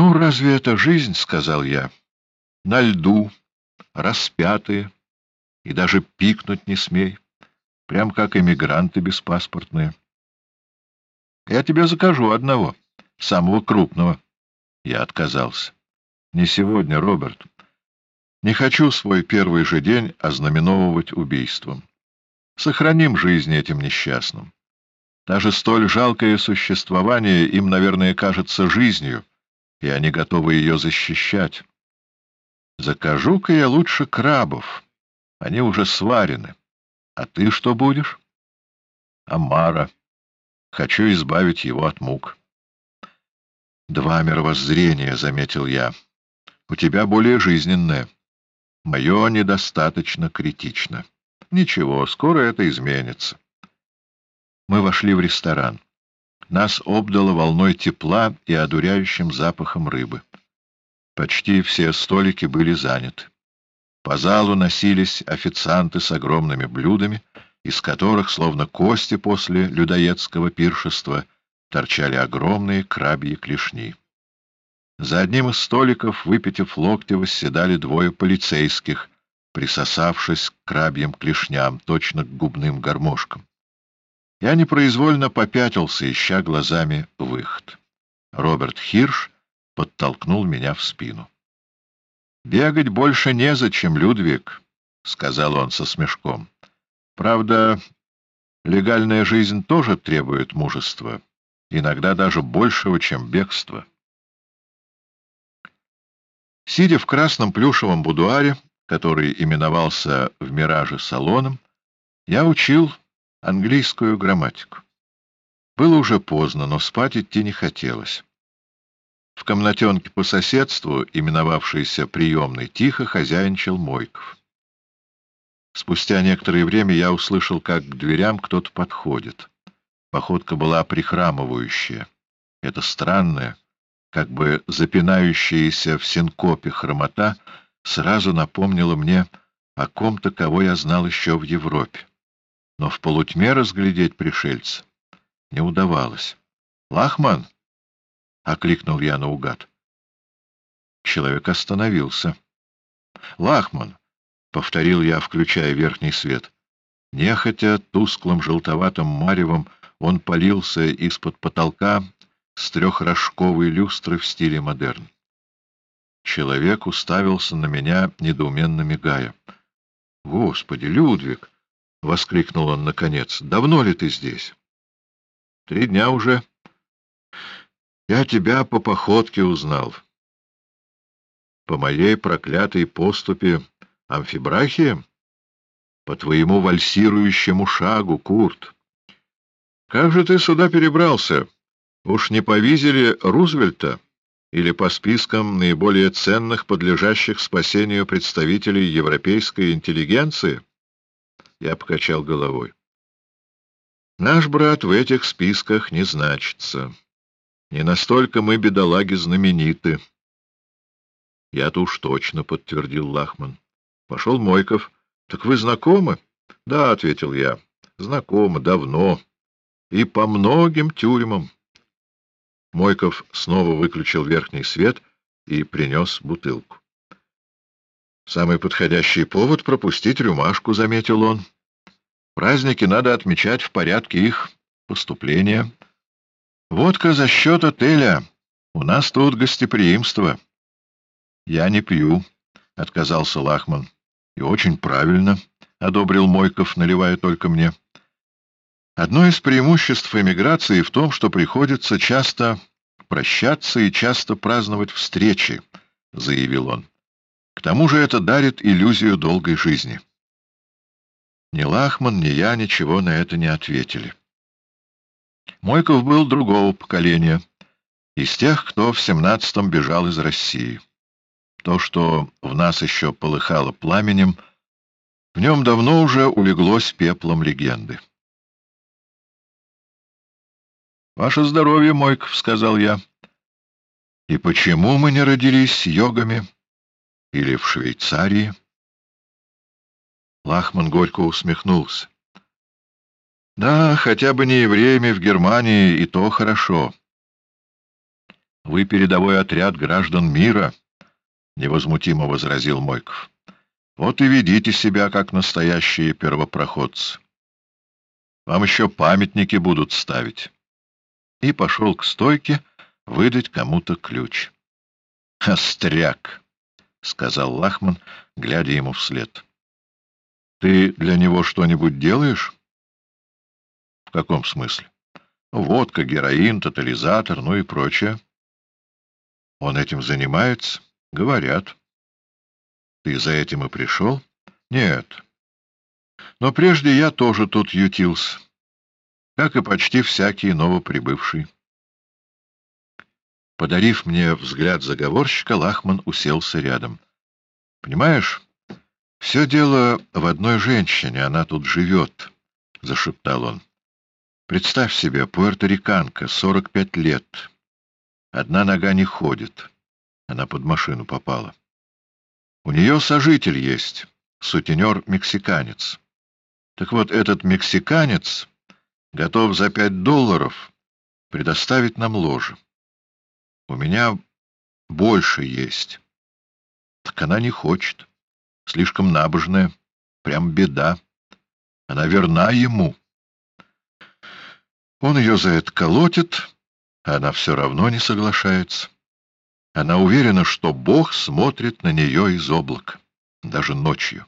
«Ну, разве это жизнь?» — сказал я. «На льду, распятые, и даже пикнуть не смей, прям как эмигранты беспаспортные. Я тебе закажу одного, самого крупного». Я отказался. «Не сегодня, Роберт. Не хочу свой первый же день ознаменовывать убийством. Сохраним жизнь этим несчастным. Даже столь жалкое существование им, наверное, кажется жизнью» и они готовы ее защищать. Закажу-ка я лучше крабов. Они уже сварены. А ты что будешь? Амара. Хочу избавить его от мук. Два мировоззрения, — заметил я. У тебя более жизненное. Мое недостаточно критично. Ничего, скоро это изменится. Мы вошли в ресторан нас обдало волной тепла и одуряющим запахом рыбы. Почти все столики были заняты. По залу носились официанты с огромными блюдами, из которых, словно кости после людоедского пиршества, торчали огромные крабьи клешни. За одним из столиков, выпитив локти, восседали двое полицейских, присосавшись к крабьим клешням, точно к губным гармошкам. Я непроизвольно попятился, ища глазами выход. Роберт Хирш подтолкнул меня в спину. — Бегать больше незачем, Людвиг, — сказал он со смешком. — Правда, легальная жизнь тоже требует мужества, иногда даже большего, чем бегство. Сидя в красном плюшевом будуаре, который именовался в «Мираже» салоном, я учил английскую грамматику. Было уже поздно, но спать идти не хотелось. В комнатенке по соседству, именовавшейся приемной, тихо хозяйничал Мойков. Спустя некоторое время я услышал, как к дверям кто-то подходит. Походка была прихрамывающая. Это странная, как бы запинающаяся в синкопе хромота сразу напомнила мне о ком-то, кого я знал еще в Европе но в полутьме разглядеть пришельца не удавалось. «Лахман!» — окликнул я наугад. Человек остановился. «Лахман!» — повторил я, включая верхний свет. Нехотя, тусклым желтоватым маревом, он полился из-под потолка с трехрожковой люстры в стиле модерн. Человек уставился на меня, недоуменно мигая. — Господи, Людвиг! — воскликнул он наконец. — Давно ли ты здесь? — Три дня уже. Я тебя по походке узнал. По моей проклятой поступе амфибрахии? По твоему вальсирующему шагу, Курт. Как же ты сюда перебрался? Уж не повизили Рузвельта? Или по спискам наиболее ценных, подлежащих спасению представителей европейской интеллигенции? — я покачал головой. Наш брат в этих списках не значится. Не настолько мы, бедолаги, знамениты. Я-то уж точно, — подтвердил Лахман. Пошел Мойков. Так вы знакомы? Да, — ответил я. Знакомы, давно. И по многим тюрьмам. Мойков снова выключил верхний свет и принес бутылку. Самый подходящий повод пропустить рюмашку, — заметил он. Праздники надо отмечать в порядке их поступления. Водка за счет отеля. У нас тут гостеприимство. Я не пью, — отказался Лахман. И очень правильно, — одобрил Мойков, наливая только мне. Одно из преимуществ эмиграции в том, что приходится часто прощаться и часто праздновать встречи, — заявил он. К тому же это дарит иллюзию долгой жизни. Ни Лахман, ни я ничего на это не ответили. Мойков был другого поколения, из тех, кто в семнадцатом бежал из России. То, что в нас еще полыхало пламенем, в нем давно уже улеглось пеплом легенды. «Ваше здоровье, Мойков», — сказал я. «И почему мы не родились йогами?» Или в Швейцарии? Лахман горько усмехнулся. Да, хотя бы не евреями в Германии, и то хорошо. — Вы передовой отряд граждан мира, — невозмутимо возразил Мойков. — Вот и ведите себя, как настоящие первопроходцы. Вам еще памятники будут ставить. И пошел к стойке выдать кому-то ключ. — Остряк! — сказал Лахман, глядя ему вслед. — Ты для него что-нибудь делаешь? — В каком смысле? — Водка, героин, тотализатор, ну и прочее. — Он этим занимается? — Говорят. — Ты за этим и пришел? — Нет. Но прежде я тоже тут ютился, как и почти всякий новоприбывший. Подарив мне взгляд заговорщика, Лахман уселся рядом. — Понимаешь, все дело в одной женщине, она тут живет, — зашептал он. — Представь себе, пуэрториканка, сорок пять лет. Одна нога не ходит. Она под машину попала. У нее сожитель есть, сутенер-мексиканец. Так вот, этот мексиканец готов за пять долларов предоставить нам ложе. У меня больше есть. Так она не хочет. Слишком набожная. Прям беда. Она верна ему. Он ее за это колотит, а она все равно не соглашается. Она уверена, что Бог смотрит на нее из облака, даже ночью.